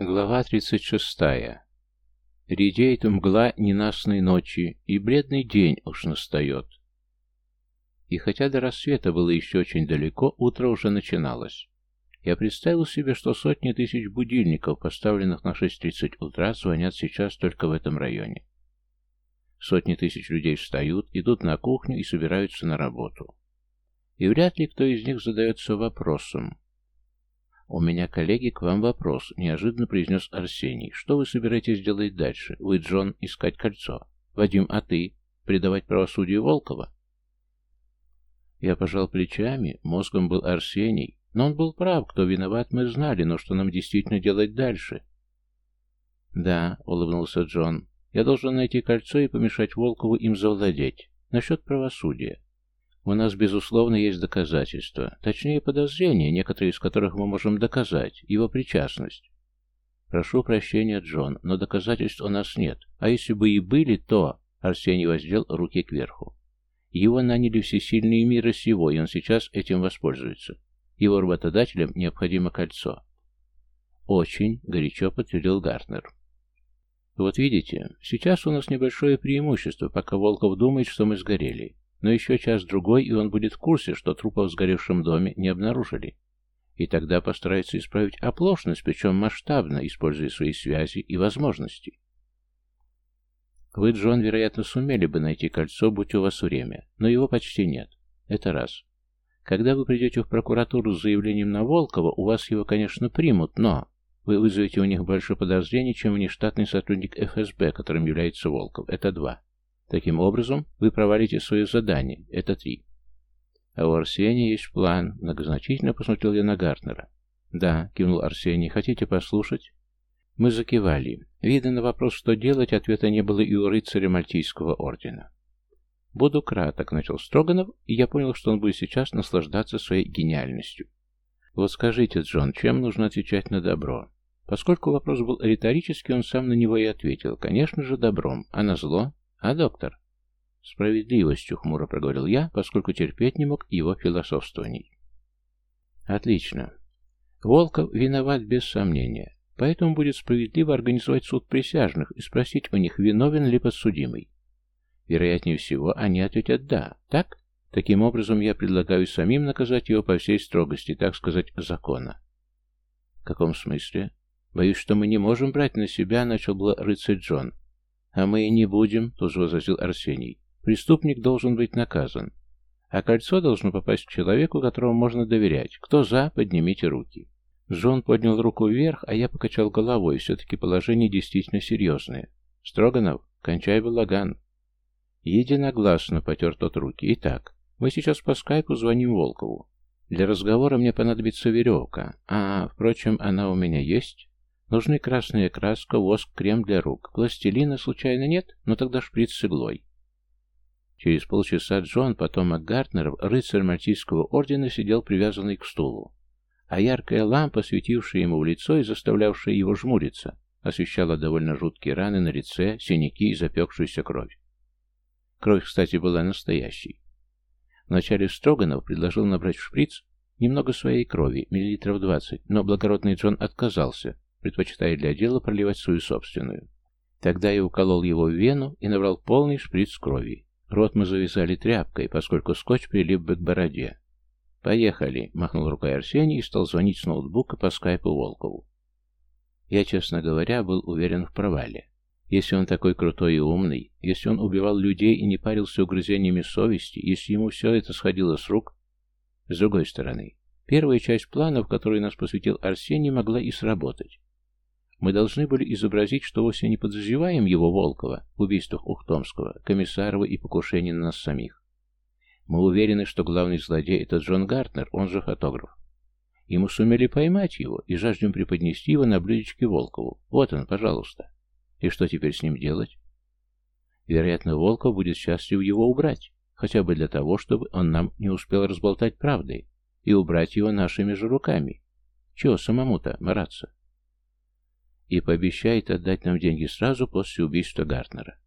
Глава 36. Редеет мгла ненастной ночи, и бледный день уж настает. И хотя до рассвета было еще очень далеко, утро уже начиналось. Я представил себе, что сотни тысяч будильников, поставленных на 6.30 утра, звонят сейчас только в этом районе. Сотни тысяч людей встают, идут на кухню и собираются на работу. И вряд ли кто из них задается вопросом, «У меня, коллеги, к вам вопрос», — неожиданно произнес Арсений. «Что вы собираетесь делать дальше? Вы, Джон, искать кольцо? Вадим, а ты? Предавать правосудию Волкова?» Я пожал плечами, мозгом был Арсений, но он был прав, кто виноват, мы знали, но что нам действительно делать дальше? «Да», — улыбнулся Джон, — «я должен найти кольцо и помешать Волкову им завладеть. Насчет правосудия. У нас, безусловно, есть доказательства, точнее подозрения, некоторые из которых мы можем доказать, его причастность. Прошу прощения, Джон, но доказательств у нас нет, а если бы и были, то... Арсений воздел руки кверху. Его наняли всесильные мира сего, и он сейчас этим воспользуется. Его работодателям необходимо кольцо. Очень горячо подтвердил Гартнер. Вот видите, сейчас у нас небольшое преимущество, пока Волков думает, что мы сгорели. Но еще час-другой, и он будет в курсе, что трупов в сгоревшем доме не обнаружили. И тогда постарается исправить оплошность, причем масштабно, используя свои связи и возможности. Вы, Джон, вероятно, сумели бы найти кольцо, будь у вас время, но его почти нет. Это раз. Когда вы придете в прокуратуру с заявлением на Волкова, у вас его, конечно, примут, но вы вызовете у них больше подозрений, чем внештатный сотрудник ФСБ, которым является Волков. Это два. Таким образом, вы провалите свое задание. Это три. А у Арсения есть план. Многозначительно посмотрел я на Гартнера. Да, кивнул Арсений. Хотите послушать? Мы закивали. Видно на вопрос, что делать, ответа не было и у рыцаря Мальтийского ордена. «Буду краток», — начал Строганов, и я понял, что он будет сейчас наслаждаться своей гениальностью. «Вот скажите, Джон, чем нужно отвечать на добро?» Поскольку вопрос был риторический, он сам на него и ответил. «Конечно же, добром. А на зло? А доктор? Справедливостью, хмуро проговорил я, поскольку терпеть не мог его философствований. Отлично. Волков виноват без сомнения, поэтому будет справедливо организовать суд присяжных и спросить у них, виновен ли подсудимый. Вероятнее всего, они ответят «да». Так? Таким образом, я предлагаю самим наказать его по всей строгости, так сказать, закона. В каком смысле? Боюсь, что мы не можем брать на себя, начал было рыцарь Джон. «А мы и не будем», — тут же возразил Арсений. «Преступник должен быть наказан. А кольцо должно попасть к человеку, которому можно доверять. Кто за, поднимите руки». Джон поднял руку вверх, а я покачал головой. Все-таки положение действительно серьезное. «Строганов, кончай балаган». Единогласно потер тот руки. «Итак, мы сейчас по скайпу звоним Волкову. Для разговора мне понадобится веревка. А, впрочем, она у меня есть». Нужны красная краска, воск, крем для рук. Пластилина случайно нет? Ну тогда шприц с иглой. Через полчаса Джон, потомок Гартнеров, рыцарь Мальтийского ордена, сидел привязанный к стулу. А яркая лампа, светившая ему в лицо и заставлявшая его жмуриться, освещала довольно жуткие раны на лице, синяки и запекшуюся кровь. Кровь, кстати, была настоящей. Вначале Строганов предложил набрать в шприц немного своей крови, миллилитров двадцать, но благородный Джон отказался, предпочитая для дела проливать свою собственную. Тогда я уколол его в вену и набрал полный шприц крови. Рот мы завязали тряпкой, поскольку скотч прилип бы к бороде. «Поехали!» — махнул рукой Арсений и стал звонить с ноутбука по скайпу Волкову. Я, честно говоря, был уверен в провале. Если он такой крутой и умный, если он убивал людей и не парился угрызениями совести, если ему все это сходило с рук... С другой стороны, первая часть плана, в которую нас посвятил Арсений, могла и сработать. Мы должны были изобразить, что вовсе не подозреваем его, Волкова, в убийствах Ухтомского, Комиссарова и покушении на нас самих. Мы уверены, что главный злодей — это Джон Гартнер, он же фотограф. И мы сумели поймать его и жаждем преподнести его на блюдечке Волкову. Вот он, пожалуйста. И что теперь с ним делать? Вероятно, Волков будет счастлив его убрать, хотя бы для того, чтобы он нам не успел разболтать правдой, и убрать его нашими же руками. Чего самому-то мараться? И пообещает отдать нам деньги сразу после убийства Гартнера.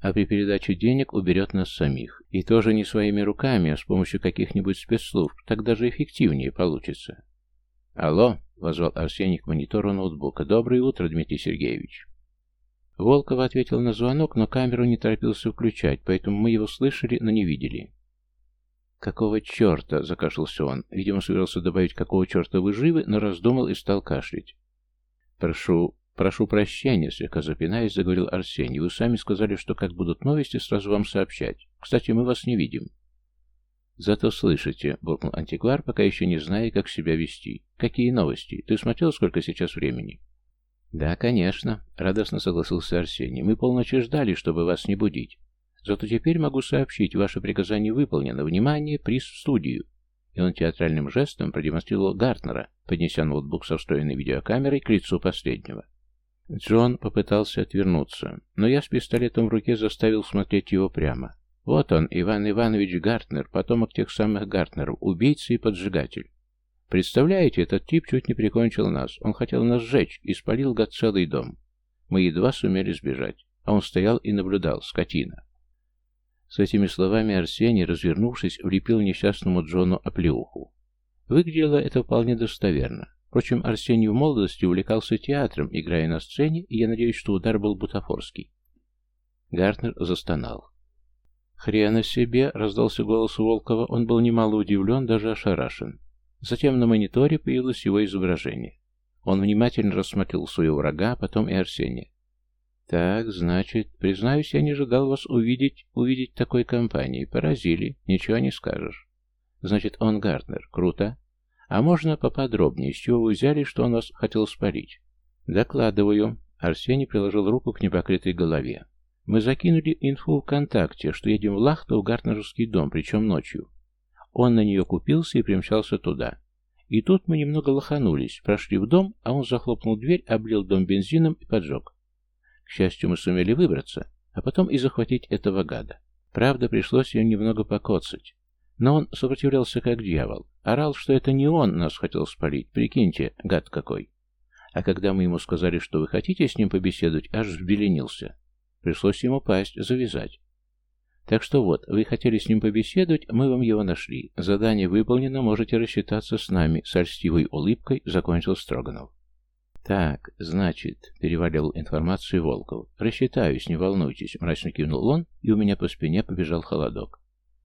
А при передаче денег уберет нас самих. И тоже не своими руками, а с помощью каких-нибудь спецслужб. Так даже эффективнее получится. «Алло!» возвал Арсений к монитору ноутбука. «Доброе утро, Дмитрий Сергеевич». Волков ответил на звонок, но камеру не торопился включать, поэтому мы его слышали, но не видели. «Какого черта?» — закашлялся он. Видимо, собирался добавить «какого черта вы живы», но раздумал и стал кашлять. «Прошу, прошу прощения», — слегка запинаясь, заговорил Арсений. «Вы сами сказали, что как будут новости, сразу вам сообщать. Кстати, мы вас не видим». «Зато слышите», — буркнул антиквар, пока еще не зная, как себя вести. «Какие новости? Ты смотрел, сколько сейчас времени?» «Да, конечно», — радостно согласился Арсений. «Мы полночи ждали, чтобы вас не будить. Зато теперь могу сообщить, ваше приказание выполнено. Внимание, приз в студию!» И он театральным жестом продемонстрировал Гартнера, поднеся ноутбук со встроенной видеокамерой к лицу последнего. Джон попытался отвернуться, но я с пистолетом в руке заставил смотреть его прямо. Вот он, Иван Иванович Гартнер, потомок тех самых Гартнеров, убийца и поджигатель. Представляете, этот тип чуть не прикончил нас. Он хотел нас сжечь и спалил гад целый дом. Мы едва сумели сбежать, а он стоял и наблюдал, скотина. С этими словами Арсений, развернувшись, влепил несчастному Джону оплеуху. Выглядело это вполне достоверно. Впрочем, Арсений в молодости увлекался театром, играя на сцене, и я надеюсь, что удар был бутафорский. Гартнер застонал. «Хрена себе!» — раздался голос Волкова. Он был немало удивлен, даже ошарашен. Затем на мониторе появилось его изображение. Он внимательно рассмотрел своего врага, а потом и Арсения. «Так, значит, признаюсь, я не ожидал вас увидеть, увидеть такой компании. Поразили, ничего не скажешь. Значит, он Гартнер. Круто. А можно поподробнее, с чего вы взяли, что он вас хотел спалить?» «Докладываю». Арсений приложил руку к непокрытой голове. «Мы закинули инфу ВКонтакте, что едем в Лахту в Гартнеровский дом, причем ночью. Он на нее купился и примчался туда. И тут мы немного лоханулись, прошли в дом, а он захлопнул дверь, облил дом бензином и поджег. К счастью, мы сумели выбраться, а потом и захватить этого гада. Правда, пришлось ее немного покоцать. Но он сопротивлялся как дьявол. Орал, что это не он нас хотел спалить. Прикиньте, гад какой. А когда мы ему сказали, что вы хотите с ним побеседовать, аж взбеленился. Пришлось ему пасть, завязать. Так что вот, вы хотели с ним побеседовать, мы вам его нашли. Задание выполнено, можете рассчитаться с нами. С альстивой улыбкой закончил Строганов. «Так, значит», — перевалил информацию Волков. «Рассчитаюсь, не волнуйтесь», — мрачно кивнул он, и у меня по спине побежал холодок.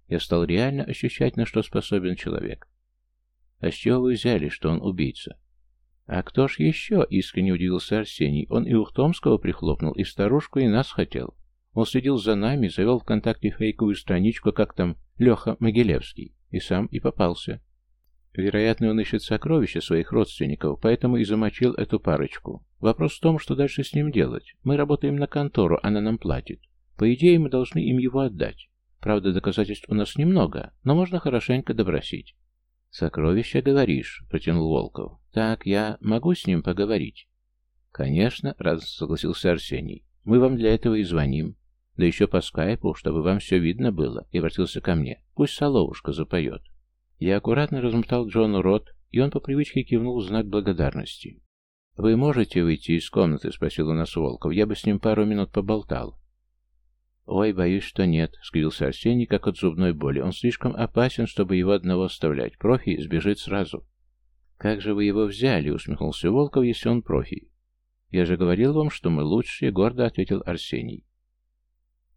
Я стал реально ощущать, на что способен человек. «А с чего вы взяли, что он убийца?» «А кто ж еще?» — искренне удивился Арсений. «Он и Ухтомского прихлопнул, и старушку, и нас хотел. Он следил за нами, завел ВКонтакте фейковую страничку, как там, Леха Могилевский, и сам и попался. Вероятно, он ищет сокровища своих родственников, поэтому и замочил эту парочку. Вопрос в том, что дальше с ним делать. Мы работаем на контору, она нам платит. По идее, мы должны им его отдать. Правда, доказательств у нас немного, но можно хорошенько добросить. «Сокровища, говоришь», — протянул Волков. «Так, я могу с ним поговорить?» «Конечно», — раз согласился Арсений. «Мы вам для этого и звоним. Да еще по скайпу, чтобы вам все видно было», — и обратился ко мне. «Пусть Соловушка запоет». Я аккуратно размотал Джону рот, и он по привычке кивнул в знак благодарности. «Вы можете выйти из комнаты?» — спросил у нас Волков. «Я бы с ним пару минут поболтал». «Ой, боюсь, что нет», — скривился Арсений, как от зубной боли. «Он слишком опасен, чтобы его одного оставлять. Профи сбежит сразу». «Как же вы его взяли?» — усмехнулся Волков, если он профи. «Я же говорил вам, что мы лучшие», — гордо ответил Арсений.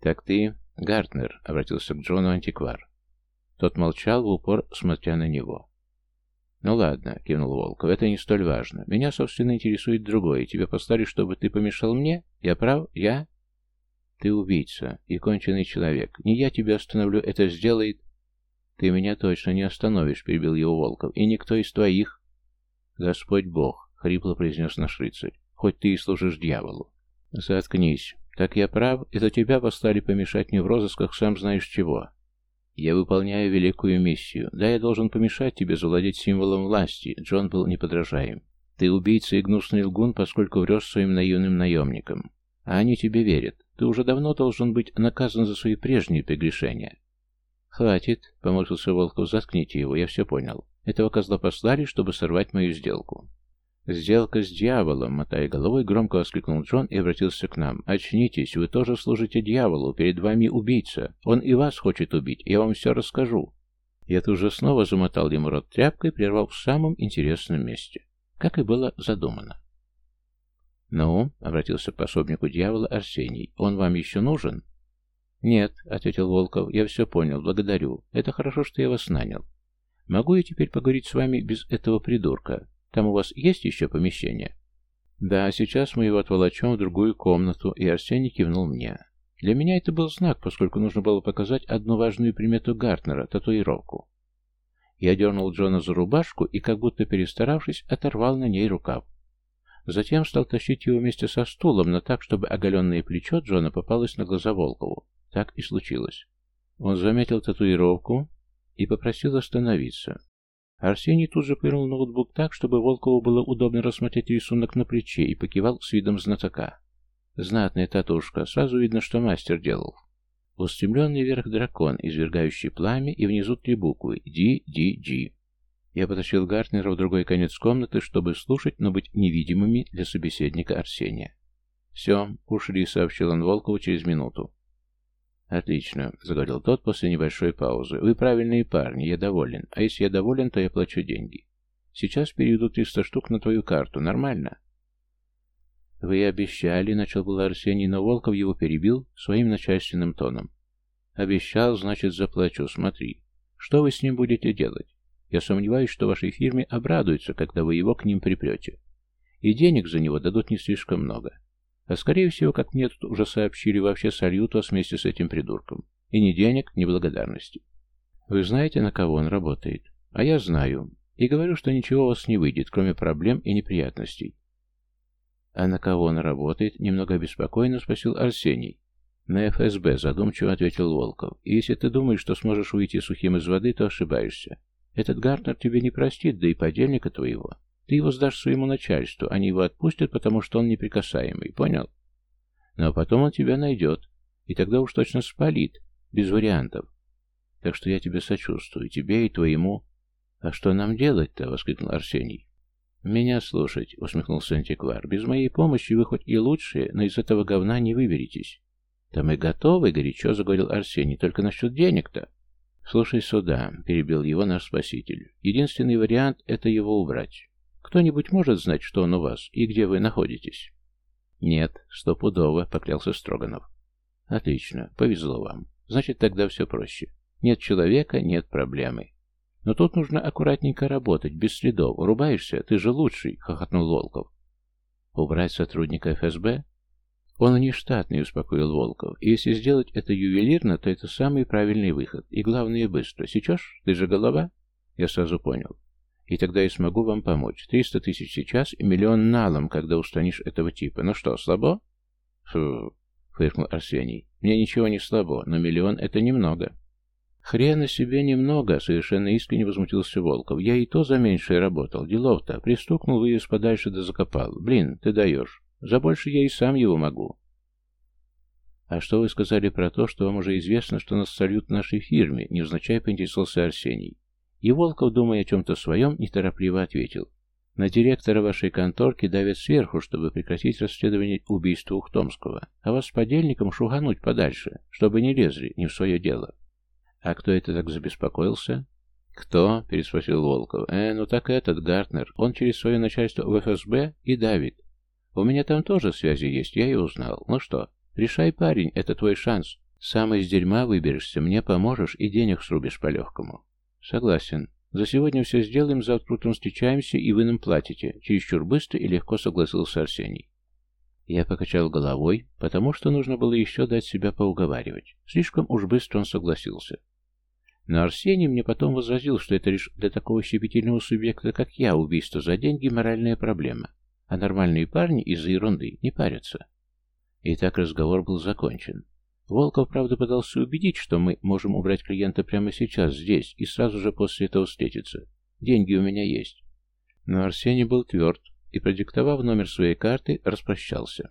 «Так ты, Гартнер», — обратился к Джону антиквар. Тот молчал в упор, смотря на него. «Ну ладно», — кивнул Волков, — «это не столь важно. Меня, собственно, интересует другое. Тебе послали, чтобы ты помешал мне? Я прав? Я?» «Ты убийца и конченый человек. Не я тебя остановлю, это сделает...» «Ты меня точно не остановишь», — перебил его Волков, — «и никто из твоих...» «Господь Бог», — хрипло произнес наш рыцарь, — «хоть ты и служишь дьяволу». «Заткнись. Так я прав, это тебя послали помешать мне в розысках сам знаешь чего. Я выполняю великую миссию. Да, я должен помешать тебе завладеть символом власти. Джон был неподражаем. Ты убийца и гнусный лгун, поскольку врешь своим наивным наемникам. А они тебе верят. Ты уже давно должен быть наказан за свои прежние прегрешения. Хватит, поморщился Волков, заткните его, я все понял. Этого козла послали, чтобы сорвать мою сделку. «Сделка с дьяволом!» — мотая головой, громко воскликнул Джон и обратился к нам. «Очнитесь, вы тоже служите дьяволу, перед вами убийца. Он и вас хочет убить, я вам все расскажу». Я тут же снова замотал ему рот тряпкой, прервав в самом интересном месте. как и было задумано. «Ну?» — обратился к пособнику дьявола Арсений. «Он вам еще нужен?» «Нет», — ответил Волков, — «я все понял, благодарю. Это хорошо, что я вас нанял. Могу я теперь поговорить с вами без этого придурка? Там у вас есть еще помещение?» «Да, сейчас мы его отволочем в другую комнату», и Арсений кивнул мне. Для меня это был знак, поскольку нужно было показать одну важную примету Гартнера — татуировку. Я дернул Джона за рубашку и, как будто перестаравшись, оторвал на ней рукав. Затем стал тащить его вместе со стулом, но так, чтобы оголенное плечо Джона попалось на глаза Волкову. Так и случилось. Он заметил татуировку и попросил остановиться. Арсений тут же повернул ноутбук так, чтобы Волкову было удобно рассмотреть рисунок на плече и покивал с видом знатока. Знатная татушка, сразу видно, что мастер делал. Устремленный вверх дракон, извергающий пламя, и внизу три буквы «Ди-Ди-Ди». Я потащил Гартнера в другой конец комнаты, чтобы слушать, но быть невидимыми для собеседника Арсения. «Все, ушли», — сообщил он Волкову через минуту. «Отлично», — заговорил тот после небольшой паузы. «Вы правильные парни, я доволен. А если я доволен, то я плачу деньги. Сейчас переведу 300 штук на твою карту. Нормально?» «Вы обещали», — начал было Арсений, но Волков его перебил своим начальственным тоном. «Обещал, значит, заплачу. Смотри. Что вы с ним будете делать? Я сомневаюсь, что вашей фирме обрадуются, когда вы его к ним припрете. И денег за него дадут не слишком много. А скорее всего, как мне тут уже сообщили, вообще сольют вас вместе с этим придурком. И ни денег, ни благодарности. Вы знаете, на кого он работает? А я знаю. И говорю, что ничего у вас не выйдет, кроме проблем и неприятностей. «А на кого он работает?» — немного обеспокоенно спросил Арсений. «На ФСБ», — задумчиво ответил Волков. «И если ты думаешь, что сможешь выйти сухим из воды, то ошибаешься. Этот Гартнер тебе не простит, да и подельника твоего. Ты его сдашь своему начальству, они его отпустят, потому что он неприкасаемый, понял? Ну а потом он тебя найдет, и тогда уж точно спалит, без вариантов. Так что я тебе сочувствую, тебе и твоему...» «А что нам делать-то?» — воскликнул Арсений. «Меня слушать», — усмехнулся антиквар. «Без моей помощи вы хоть и лучшие, но из этого говна не выберетесь». «Да мы готовы», — горячо заговорил Арсений. «Только насчет денег-то». «Слушай сюда», — перебил его наш спаситель. «Единственный вариант — это его убрать. Кто-нибудь может знать, что он у вас и где вы находитесь?» «Нет, стопудово», — поклялся Строганов. «Отлично, повезло вам. Значит, тогда все проще. Нет человека — нет проблемы. Но тут нужно аккуратненько работать, без следов. Урубаешься? Ты же лучший, хохотнул Волков. Убрать сотрудника ФСБ? Он не штатный, успокоил Волков. И если сделать это ювелирно, то это самый правильный выход. И главное, быстро. Сечешь? Ты же голова? Я сразу понял. И тогда я смогу вам помочь. Триста тысяч сейчас и миллион налом, когда устанешь этого типа. Ну что, слабо? Фу, фыркнул Арсений. Мне ничего не слабо, но миллион это немного. «Хрена себе немного», — совершенно искренне возмутился Волков. «Я и то за меньшее работал. Делов-то. Пристукнул вывез подальше да закопал. Блин, ты даешь. За больше я и сам его могу». «А что вы сказали про то, что вам уже известно, что нас сольют в нашей фирме?» — невзначай поинтересовался Арсений. И Волков, думая о чем-то своем, неторопливо ответил. «На директора вашей конторки давят сверху, чтобы прекратить расследование убийства Ухтомского, а вас с подельником шугануть подальше, чтобы не лезли не в свое дело». «А кто это так забеспокоился?» «Кто?» — переспросил Волков. «Э, ну так этот, Гартнер. Он через свое начальство в ФСБ и давит. У меня там тоже связи есть, я и узнал. Ну что, решай, парень, это твой шанс. Сам из дерьма выберешься, мне поможешь и денег срубишь по-легкому». «Согласен. За сегодня все сделаем, завтра утром встречаемся, и вы нам платите». Чересчур быстро и легко согласился Арсений. Я покачал головой, потому что нужно было еще дать себя поуговаривать. Слишком уж быстро он согласился. Но Арсений мне потом возразил, что это лишь для такого щепетильного субъекта, как я, убийство за деньги – моральная проблема, а нормальные парни из-за ерунды не парятся. И так разговор был закончен. Волков, правда, пытался убедить, что мы можем убрать клиента прямо сейчас, здесь, и сразу же после этого встретиться. Деньги у меня есть. Но Арсений был тверд и, продиктовав номер своей карты, распрощался.